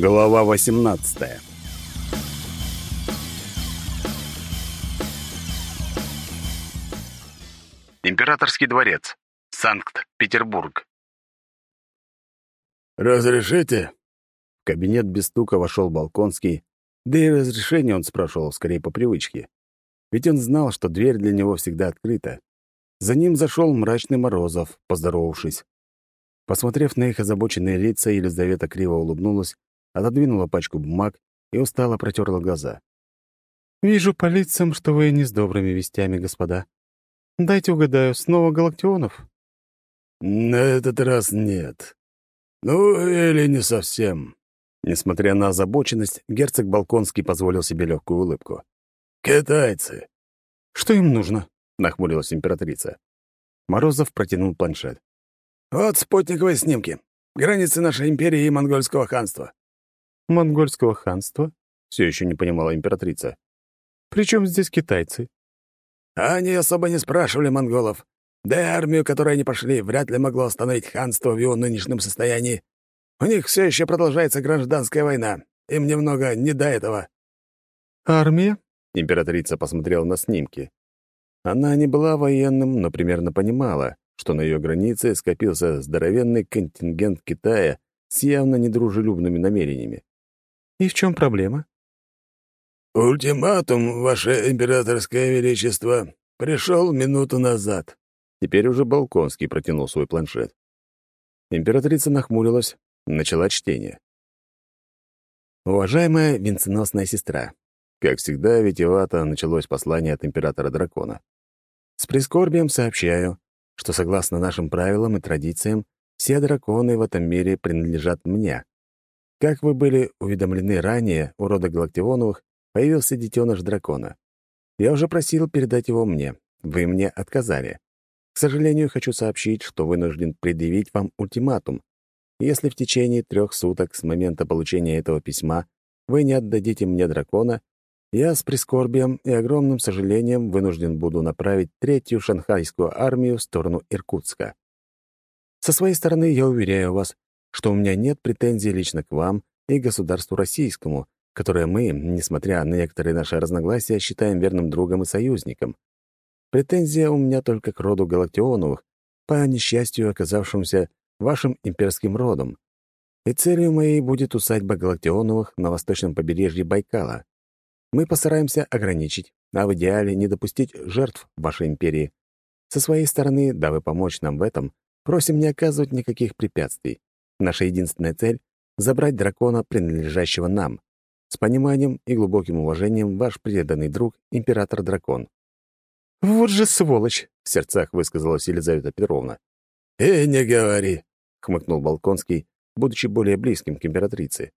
Глава 18 Императорский дворец. Санкт-Петербург. «Разрешите?» В кабинет без стука вошел Балконский, да и разрешение он спрашивал скорее по привычке. Ведь он знал, что дверь для него всегда открыта. За ним зашел мрачный Морозов, поздоровавшись. Посмотрев на их озабоченные лица, Елизавета криво улыбнулась отодвинула пачку бумаг и устало протерла глаза. «Вижу по лицам, что вы не с добрыми вестями, господа. Дайте угадаю, снова Галактионов?» «На этот раз нет. Ну, или не совсем». Несмотря на озабоченность, герцог Балконский позволил себе легкую улыбку. «Китайцы». «Что им нужно?» — нахмурилась императрица. Морозов протянул планшет. «Вот спутниковые снимки. Границы нашей империи и монгольского ханства монгольского ханства?» — все еще не понимала императрица. «При чем здесь китайцы?» «Они особо не спрашивали монголов. Да и армию, которой они пошли, вряд ли могло остановить ханство в его нынешнем состоянии. У них все еще продолжается гражданская война. Им немного не до этого». «Армия?» — императрица посмотрела на снимки. Она не была военным, но примерно понимала, что на ее границе скопился здоровенный контингент Китая с явно недружелюбными намерениями. «И в чем проблема?» «Ультиматум, Ваше Императорское Величество, пришел минуту назад». Теперь уже Балконский протянул свой планшет. Императрица нахмурилась, начала чтение. «Уважаемая венценосная сестра, как всегда, витиевато началось послание от императора-дракона. С прискорбием сообщаю, что согласно нашим правилам и традициям, все драконы в этом мире принадлежат мне. Как вы были уведомлены ранее, у рода Галактионовых появился детеныш дракона. Я уже просил передать его мне. Вы мне отказали. К сожалению, хочу сообщить, что вынужден предъявить вам ультиматум. Если в течение трех суток с момента получения этого письма вы не отдадите мне дракона, я с прискорбием и огромным сожалением вынужден буду направить третью шанхайскую армию в сторону Иркутска. Со своей стороны я уверяю вас, что у меня нет претензий лично к вам и государству российскому, которое мы, несмотря на некоторые наши разногласия, считаем верным другом и союзником. Претензия у меня только к роду Галактионовых, по несчастью оказавшимся вашим имперским родом. И целью моей будет усадьба Галактионовых на восточном побережье Байкала. Мы постараемся ограничить, а в идеале не допустить жертв вашей империи. Со своей стороны, дабы помочь нам в этом, просим не оказывать никаких препятствий. Наша единственная цель — забрать дракона, принадлежащего нам. С пониманием и глубоким уважением ваш преданный друг, император-дракон». «Вот же сволочь!» — в сердцах высказалась Елизавета Петровна. «И не говори!» — хмыкнул Балконский, будучи более близким к императрице.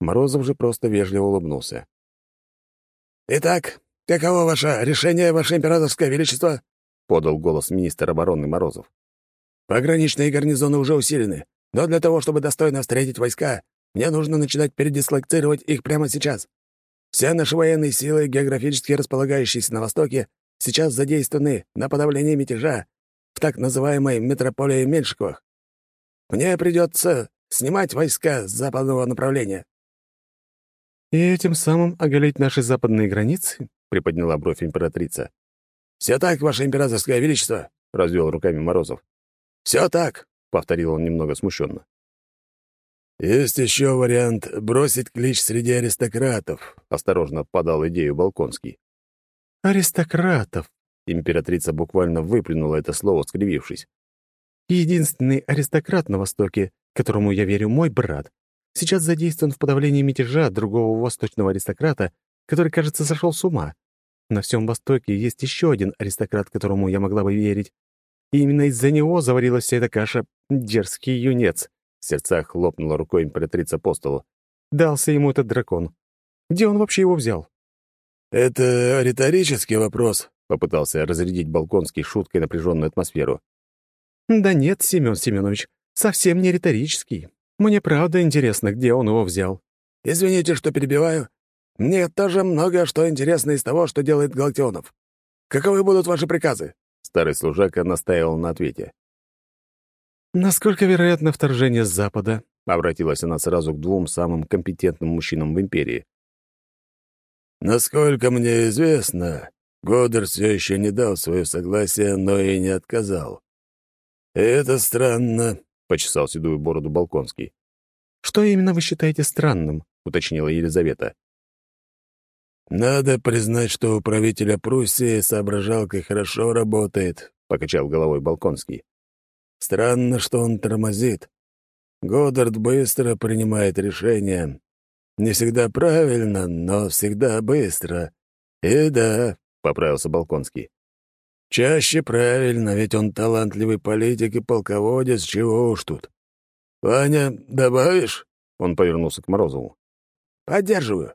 Морозов же просто вежливо улыбнулся. «Итак, каково ваше решение, ваше императорское величество?» — подал голос министр обороны Морозов. «Пограничные гарнизоны уже усилены. Но для того, чтобы достойно встретить войска, мне нужно начинать передислоцировать их прямо сейчас. Все наши военные силы, географически располагающиеся на Востоке, сейчас задействованы на подавление мятежа в так называемой метрополии Меньшиковых. Мне придется снимать войска с западного направления». «И этим самым оголить наши западные границы?» — приподняла бровь императрица. «Все так, Ваше Императорское Величество», — развел руками Морозов. «Все так повторил он немного смущенно. «Есть еще вариант бросить клич среди аристократов», — осторожно подал идею Балконский. «Аристократов!» — императрица буквально выплюнула это слово, скривившись. «Единственный аристократ на Востоке, которому я верю, мой брат, сейчас задействован в подавлении мятежа другого восточного аристократа, который, кажется, сошел с ума. На всем Востоке есть еще один аристократ, которому я могла бы верить, и именно из-за него заварилась вся эта каша. Дерзкий юнец. В сердцах хлопнула рукой императрица по столу. Дался ему этот дракон. Где он вообще его взял? «Это риторический вопрос», — попытался разрядить Балконский шуткой напряженную атмосферу. «Да нет, Семен Семенович, совсем не риторический. Мне правда интересно, где он его взял». «Извините, что перебиваю. Мне тоже много что интересно из того, что делает Галактионов. Каковы будут ваши приказы?» Старый служака настаивал на ответе. Насколько вероятно вторжение с запада? — обратилась она сразу к двум самым компетентным мужчинам в империи. «Насколько мне известно, Годер все еще не дал свое согласие, но и не отказал. это странно», — почесал седую бороду Балконский. «Что именно вы считаете странным?» — уточнила Елизавета. «Надо признать, что управителя Пруссии соображалка хорошо работает», — покачал головой Балконский. «Странно, что он тормозит. Годдард быстро принимает решения. Не всегда правильно, но всегда быстро. И да, — поправился Балконский. «Чаще правильно, ведь он талантливый политик и полководец, чего уж тут. Ваня, добавишь?» — он повернулся к Морозову. «Поддерживаю.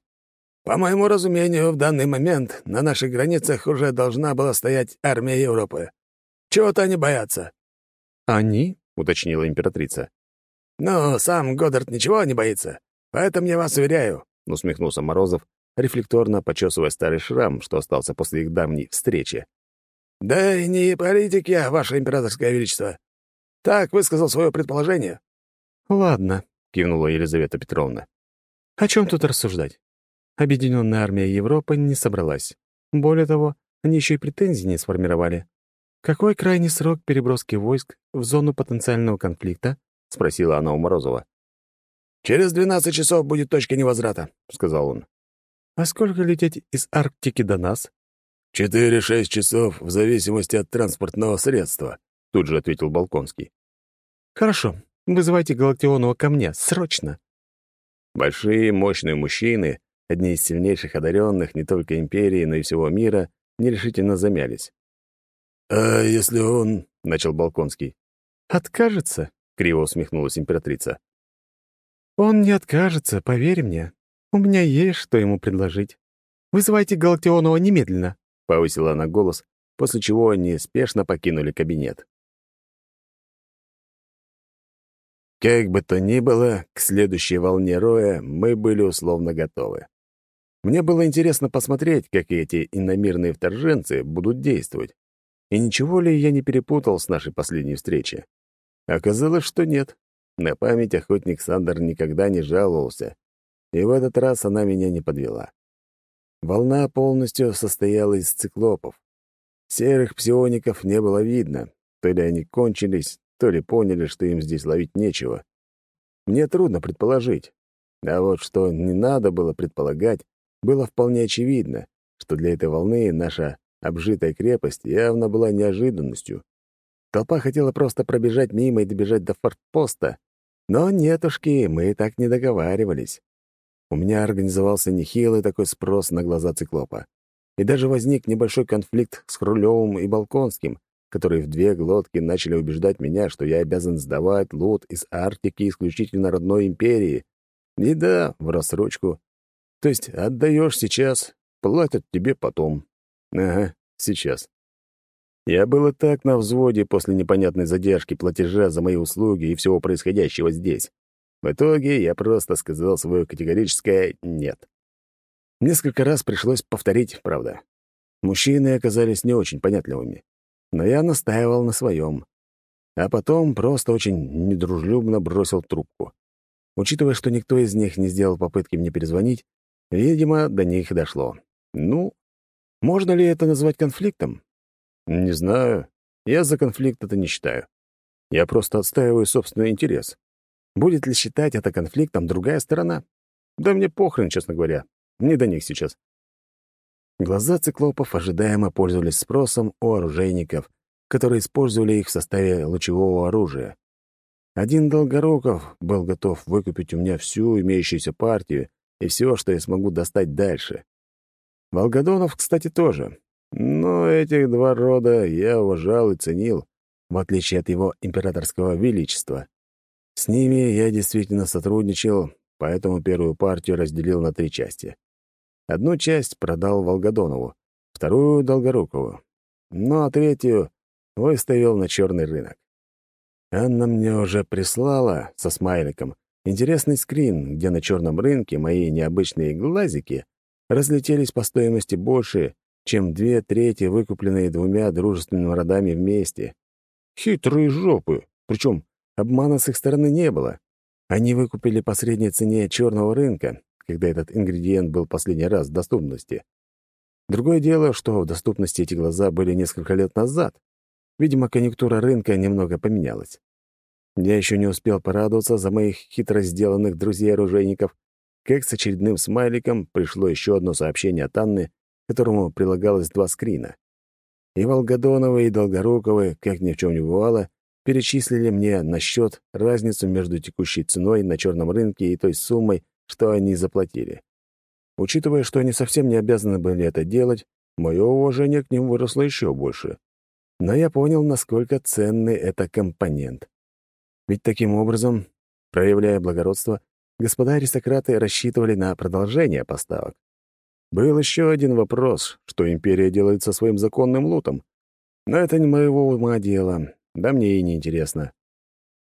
По моему разумению, в данный момент на наших границах уже должна была стоять армия Европы. Чего-то они боятся». «Они?» — уточнила императрица. «Ну, сам Годдард ничего не боится, поэтому я вас уверяю», — усмехнулся Морозов, рефлекторно почесывая старый шрам, что остался после их давней встречи. «Да и не политик я, ваше императорское величество. Так высказал свое предположение». «Ладно», — кивнула Елизавета Петровна. «О чем тут рассуждать? Объединенная армия Европы не собралась. Более того, они еще и претензий не сформировали. Какой крайний срок переброски войск в зону потенциального конфликта? — спросила она у Морозова. «Через двенадцать часов будет точка невозврата», — сказал он. «А сколько лететь из Арктики до нас?» «Четыре-шесть часов, в зависимости от транспортного средства», — тут же ответил Балконский. «Хорошо. Вызывайте Галактионова ко мне. Срочно!» Большие, мощные мужчины, одни из сильнейших одаренных не только империи, но и всего мира, нерешительно замялись. «А если он...» — начал Балконский. «Откажется?» — криво усмехнулась императрица. «Он не откажется, поверь мне. У меня есть что ему предложить. Вызывайте Галактионова немедленно», — повысила она голос, после чего они спешно покинули кабинет. Как бы то ни было, к следующей волне роя мы были условно готовы. Мне было интересно посмотреть, как эти иномирные вторженцы будут действовать. И ничего ли я не перепутал с нашей последней встречи? Оказалось, что нет. На память охотник Сандер никогда не жаловался, и в этот раз она меня не подвела. Волна полностью состояла из циклопов. Серых псиоников не было видно, то ли они кончились, то ли поняли, что им здесь ловить нечего. Мне трудно предположить. А вот что не надо было предполагать, было вполне очевидно, что для этой волны наша обжитая крепость явно была неожиданностью. Толпа хотела просто пробежать мимо и добежать до фортпоста. Но нетушки, мы так не договаривались. У меня организовался нехилый такой спрос на глаза циклопа. И даже возник небольшой конфликт с Хрулевым и Балконским, которые в две глотки начали убеждать меня, что я обязан сдавать лут из Арктики исключительно родной империи. И да, в рассрочку. То есть отдаешь сейчас, платят тебе потом. Ага, сейчас. Я был и так на взводе после непонятной задержки платежа за мои услуги и всего происходящего здесь. В итоге я просто сказал свое категорическое «нет». Несколько раз пришлось повторить, правда. Мужчины оказались не очень понятливыми. Но я настаивал на своем. А потом просто очень недружелюбно бросил трубку. Учитывая, что никто из них не сделал попытки мне перезвонить, видимо, до них дошло. Ну, можно ли это назвать конфликтом? Не знаю. Я за конфликт это не считаю. Я просто отстаиваю собственный интерес. Будет ли считать это конфликтом другая сторона? Да мне похрен, честно говоря. Не до них сейчас. Глаза циклопов ожидаемо пользовались спросом у оружейников, которые использовали их в составе лучевого оружия. Один Долгоруков был готов выкупить у меня всю имеющуюся партию и все, что я смогу достать дальше. Волгодонов, кстати, тоже. Но этих два рода я уважал и ценил, в отличие от его императорского величества. С ними я действительно сотрудничал, поэтому первую партию разделил на три части. Одну часть продал Волгодонову, вторую — Долгорукову, ну а третью выставил на черный рынок. Анна мне уже прислала со смайликом интересный скрин, где на черном рынке мои необычные глазики разлетелись по стоимости больше, чем две трети, выкупленные двумя дружественными родами вместе. Хитрые жопы, причем обмана с их стороны не было. Они выкупили по средней цене черного рынка, когда этот ингредиент был последний раз в доступности. Другое дело, что в доступности эти глаза были несколько лет назад. Видимо, конъюнктура рынка немного поменялась. Я еще не успел порадоваться за моих хитро сделанных друзей-оружейников, как с очередным смайликом пришло еще одно сообщение от Анны, которому прилагалось два скрина. И Волгодоновы, и Долгоруковы, как ни в чем не бывало, перечислили мне на счет разницу между текущей ценой на черном рынке и той суммой, что они заплатили. Учитывая, что они совсем не обязаны были это делать, мое уважение к ним выросло еще больше. Но я понял, насколько ценный это компонент. Ведь таким образом, проявляя благородство, господа аристократы рассчитывали на продолжение поставок. Был еще один вопрос, что империя делает со своим законным лутом. Но это не моего ума дело, да мне и не интересно.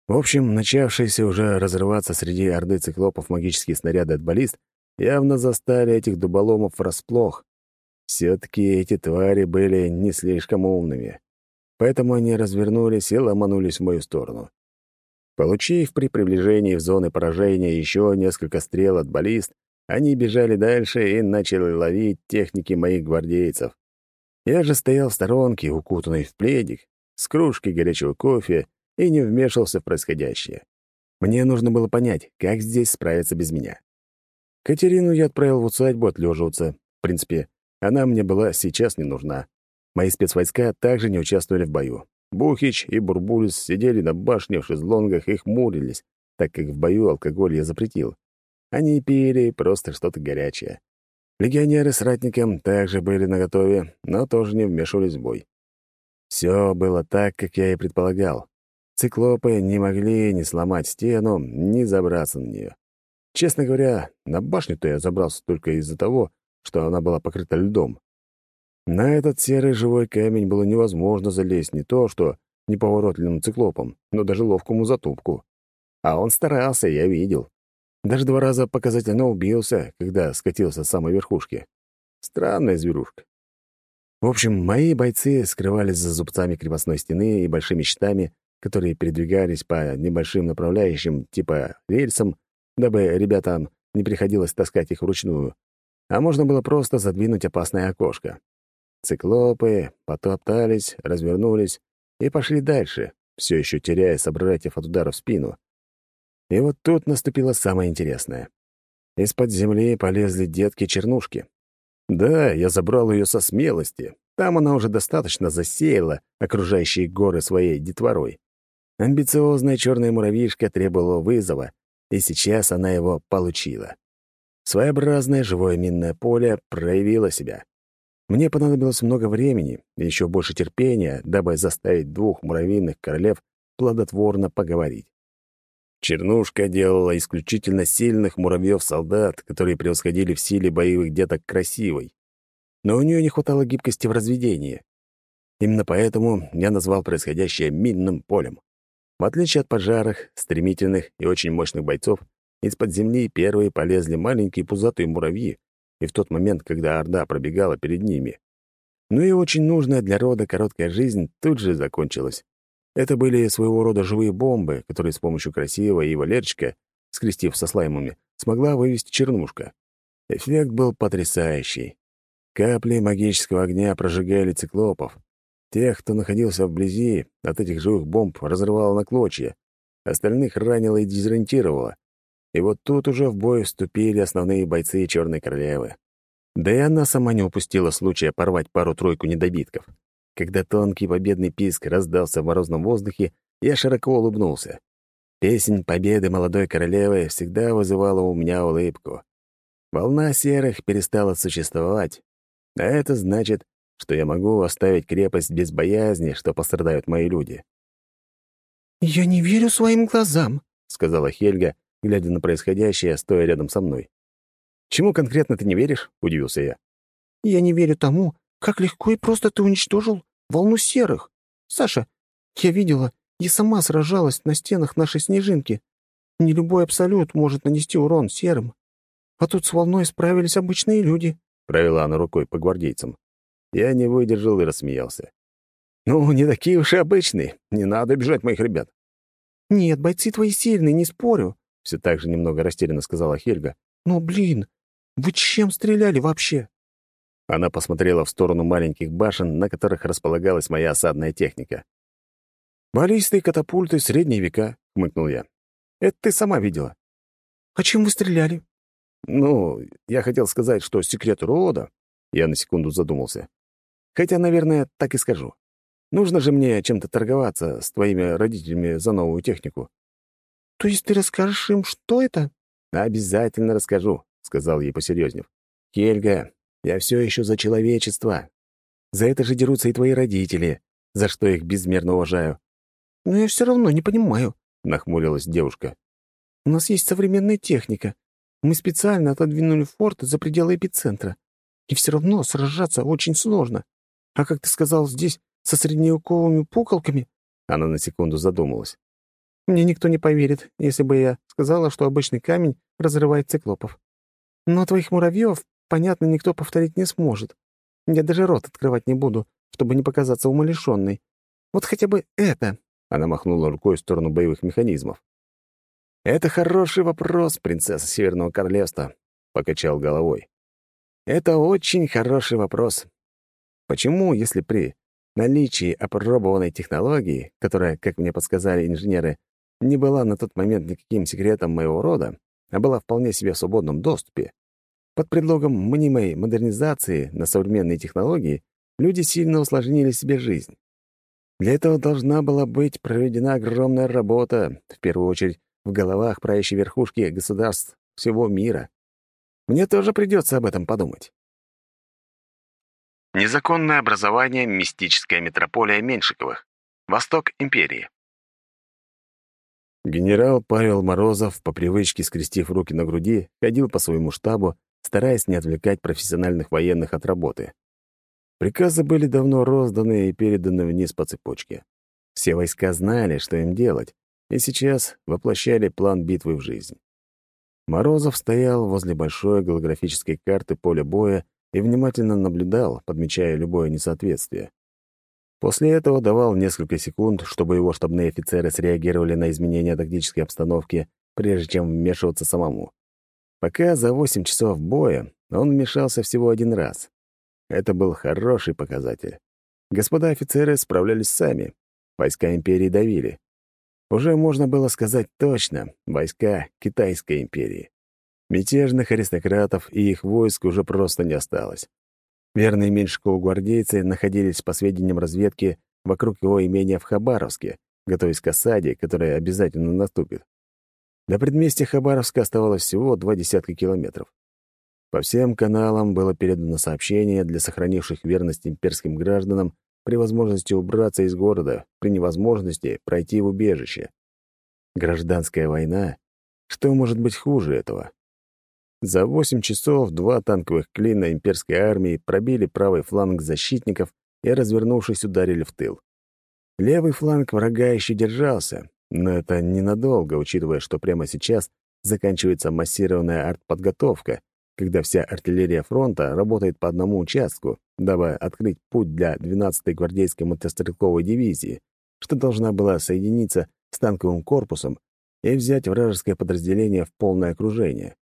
В общем, начавшиеся уже разрываться среди орды циклопов магические снаряды от баллист явно застали этих дуболомов врасплох. Все-таки эти твари были не слишком умными. Поэтому они развернулись и ломанулись в мою сторону. Получив при приближении в зоны поражения еще несколько стрел от баллист, они бежали дальше и начали ловить техники моих гвардейцев. Я же стоял в сторонке, укутанный в пледик, с кружкой горячего кофе и не вмешивался в происходящее. Мне нужно было понять, как здесь справиться без меня. Катерину я отправил в усадьбу отлеживаться. В принципе, она мне была сейчас не нужна. Мои спецвойска также не участвовали в бою. Бухич и Бурбулис сидели на башне в шезлонгах и хмурились, так как в бою алкоголь я запретил. Они пили просто что-то горячее. Легионеры с ратником также были наготове, но тоже не вмешивались в бой. Все было так, как я и предполагал. Циклопы не могли ни сломать стену, ни забраться на нее. Честно говоря, на башню-то я забрался только из-за того, что она была покрыта льдом. На этот серый живой камень было невозможно залезть не то, что неповоротливым циклопом, но даже ловкому затупку. А он старался, я видел. Даже два раза показательно убился, когда скатился с самой верхушки. Странная зверушка. В общем, мои бойцы скрывались за зубцами крепостной стены и большими щитами, которые передвигались по небольшим направляющим, типа рельсам, дабы ребятам не приходилось таскать их вручную, а можно было просто задвинуть опасное окошко. Циклопы потоптались, развернулись и пошли дальше, все еще теряя собратьев от удара в спину. И вот тут наступило самое интересное. Из-под земли полезли детки-чернушки. Да, я забрал ее со смелости. Там она уже достаточно засеяла окружающие горы своей детворой. Амбициозная черная муравьишка требовала вызова, и сейчас она его получила. Своеобразное живое минное поле проявило себя. Мне понадобилось много времени и еще больше терпения, дабы заставить двух муравьиных королев плодотворно поговорить. Чернушка делала исключительно сильных муравьев-солдат, которые превосходили в силе боевых деток красивой. Но у нее не хватало гибкости в разведении. Именно поэтому я назвал происходящее минным полем. В отличие от пожарах, стремительных и очень мощных бойцов, из-под земли первые полезли маленькие пузатые муравьи, и в тот момент, когда Орда пробегала перед ними. Ну и очень нужная для рода короткая жизнь тут же закончилась. Это были своего рода живые бомбы, которые с помощью красивого и Валерчика, скрестив со слаймами, смогла вывести чернушка. Эффект был потрясающий. Капли магического огня прожигали циклопов, Тех, кто находился вблизи, от этих живых бомб разрывало на клочья, остальных ранило и дезориентировало. И вот тут уже в бой вступили основные бойцы Черной Королевы. Да и она сама не упустила случая порвать пару-тройку недобитков. Когда тонкий победный писк раздался в морозном воздухе, я широко улыбнулся. Песнь победы молодой королевы всегда вызывала у меня улыбку. Волна серых перестала существовать, а это значит, что я могу оставить крепость без боязни, что пострадают мои люди. «Я не верю своим глазам», — сказала Хельга, глядя на происходящее, стоя рядом со мной. «Чему конкретно ты не веришь?» — удивился я. «Я не верю тому, как легко и просто ты уничтожил волну серых. Саша, я видела и сама сражалась на стенах нашей снежинки. Не любой абсолют может нанести урон серым. А тут с волной справились обычные люди», — провела она рукой по гвардейцам. Я не выдержал и рассмеялся. «Ну, не такие уж и обычные. Не надо обижать моих ребят». «Нет, бойцы твои сильные, не спорю. Все так же немного растерянно сказала Хельга. «Ну, блин, вы чем стреляли вообще?» Она посмотрела в сторону маленьких башен, на которых располагалась моя осадная техника. «Баллисты и катапульты средние века», — хмыкнул я. «Это ты сама видела». «А чем вы стреляли?» «Ну, я хотел сказать, что секрет рода...» Я на секунду задумался. «Хотя, наверное, так и скажу. Нужно же мне чем-то торговаться с твоими родителями за новую технику». «То есть ты расскажешь им, что это?» «Обязательно расскажу», — сказал ей посерьезнев. «Хельга, я все еще за человечество. За это же дерутся и твои родители, за что их безмерно уважаю». «Но я все равно не понимаю», — нахмурилась девушка. «У нас есть современная техника. Мы специально отодвинули форт за пределы эпицентра. И все равно сражаться очень сложно. А как ты сказал, здесь со средневековыми пуколками?» Она на секунду задумалась. «Мне никто не поверит, если бы я сказала, что обычный камень разрывает циклопов. Но твоих муравьев, понятно, никто повторить не сможет. Я даже рот открывать не буду, чтобы не показаться умалишенной. Вот хотя бы это!» Она махнула рукой в сторону боевых механизмов. «Это хороший вопрос, принцесса Северного Королевства», — покачал головой. «Это очень хороший вопрос. Почему, если при наличии опробованной технологии, которая, как мне подсказали инженеры, не была на тот момент никаким секретом моего рода, а была вполне себе в свободном доступе, под предлогом мнимой модернизации на современные технологии люди сильно усложнили себе жизнь. Для этого должна была быть проведена огромная работа, в первую очередь в головах правящей верхушки государств всего мира. Мне тоже придется об этом подумать. Незаконное образование мистическая метрополия Меньшиковых. Восток империи. Генерал Павел Морозов, по привычке скрестив руки на груди, ходил по своему штабу, стараясь не отвлекать профессиональных военных от работы. Приказы были давно розданы и переданы вниз по цепочке. Все войска знали, что им делать, и сейчас воплощали план битвы в жизнь. Морозов стоял возле большой голографической карты поля боя и внимательно наблюдал, подмечая любое несоответствие. После этого давал несколько секунд, чтобы его штабные офицеры среагировали на изменения тактической обстановки, прежде чем вмешиваться самому. Пока за 8 часов боя он вмешался всего один раз. Это был хороший показатель. Господа офицеры справлялись сами. Войска империи давили. Уже можно было сказать точно — войска Китайской империи. Мятежных аристократов и их войск уже просто не осталось. Верные Меньшикову гвардейцы находились, по сведениям разведки, вокруг его имения в Хабаровске, готовясь к осаде, которая обязательно наступит. До предместья Хабаровска оставалось всего два десятка километров. По всем каналам было передано сообщение для сохранивших верность имперским гражданам при возможности убраться из города, при невозможности пройти в убежище. Гражданская война? Что может быть хуже этого? За восемь часов два танковых клина имперской армии пробили правый фланг защитников и, развернувшись, ударили в тыл. Левый фланг врага еще держался, но это ненадолго, учитывая, что прямо сейчас заканчивается массированная артподготовка, когда вся артиллерия фронта работает по одному участку, дабы открыть путь для 12-й гвардейской мотострелковой дивизии, что должна была соединиться с танковым корпусом и взять вражеское подразделение в полное окружение.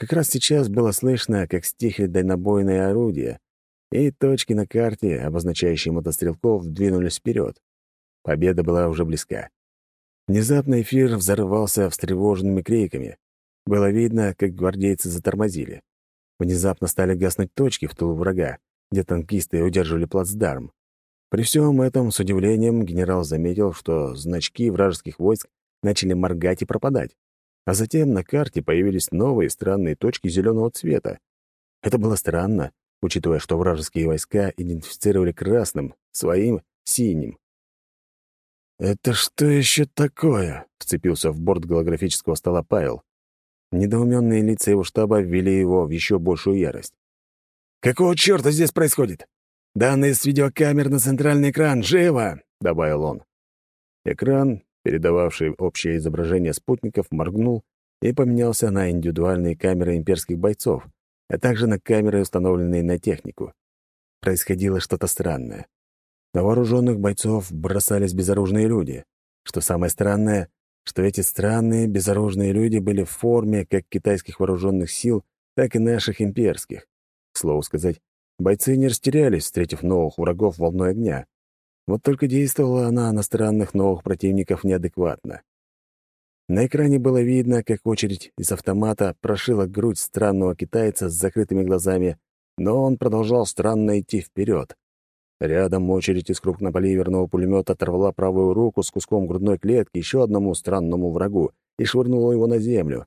Как раз сейчас было слышно, как стихли дальнобойные орудия, и точки на карте, обозначающие мотострелков, двинулись вперед. Победа была уже близка. Внезапно эфир взорвался встревоженными криками. Было видно, как гвардейцы затормозили. Внезапно стали гаснуть точки в тылу врага, где танкисты удерживали плацдарм. При всем этом, с удивлением, генерал заметил, что значки вражеских войск начали моргать и пропадать. А затем на карте появились новые странные точки зеленого цвета. Это было странно, учитывая, что вражеские войска идентифицировали красным, своим — синим. «Это что еще такое?» — вцепился в борт голографического стола Павел. Недоуменные лица его штаба ввели его в еще большую ярость. «Какого черта здесь происходит? Данные с видеокамер на центральный экран! Живо!» — добавил он. Экран, передававший общее изображение спутников, моргнул и поменялся на индивидуальные камеры имперских бойцов, а также на камеры, установленные на технику. Происходило что-то странное. На вооруженных бойцов бросались безоружные люди. Что самое странное, что эти странные, безоружные люди были в форме как китайских вооруженных сил, так и наших имперских. К слову сказать, бойцы не растерялись, встретив новых врагов волной огня. Вот только действовала она на странных новых противников неадекватно. На экране было видно, как очередь из автомата прошила грудь странного китайца с закрытыми глазами, но он продолжал странно идти вперед. Рядом очередь из крупнополиверного пулемета оторвала правую руку с куском грудной клетки еще одному странному врагу и швырнула его на землю.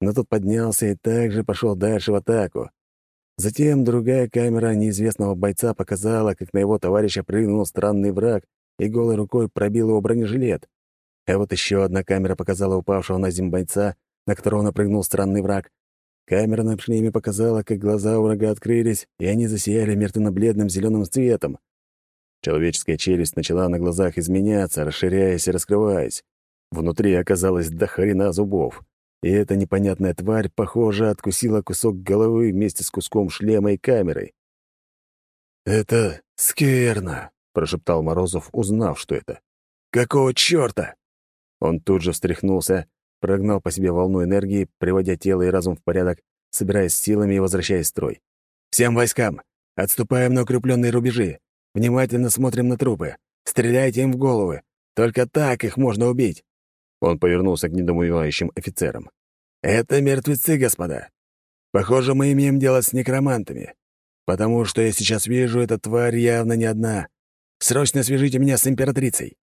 Но тот поднялся и также пошел дальше в атаку. Затем другая камера неизвестного бойца показала, как на его товарища прыгнул странный враг и голой рукой пробил его бронежилет. А вот еще одна камера показала упавшего на землю бойца, на которого напрыгнул странный враг. Камера на шлеме показала, как глаза врага открылись, и они засияли мертвенно-бледным зеленым цветом. Человеческая челюсть начала на глазах изменяться, расширяясь и раскрываясь. Внутри оказалось до хрена зубов. И эта непонятная тварь, похоже, откусила кусок головы вместе с куском шлема и камерой. «Это скверно», — прошептал Морозов, узнав, что это. «Какого чёрта?» Он тут же встряхнулся, прогнал по себе волну энергии, приводя тело и разум в порядок, собираясь силами и возвращаясь в строй. «Всем войскам! Отступаем на укрепленные рубежи! Внимательно смотрим на трупы. Стреляйте им в головы. Только так их можно убить». Он повернулся к недоумевающим офицерам. «Это мертвецы, господа. Похоже, мы имеем дело с некромантами. Потому что я сейчас вижу, эта тварь явно не одна. Срочно свяжите меня с императрицей».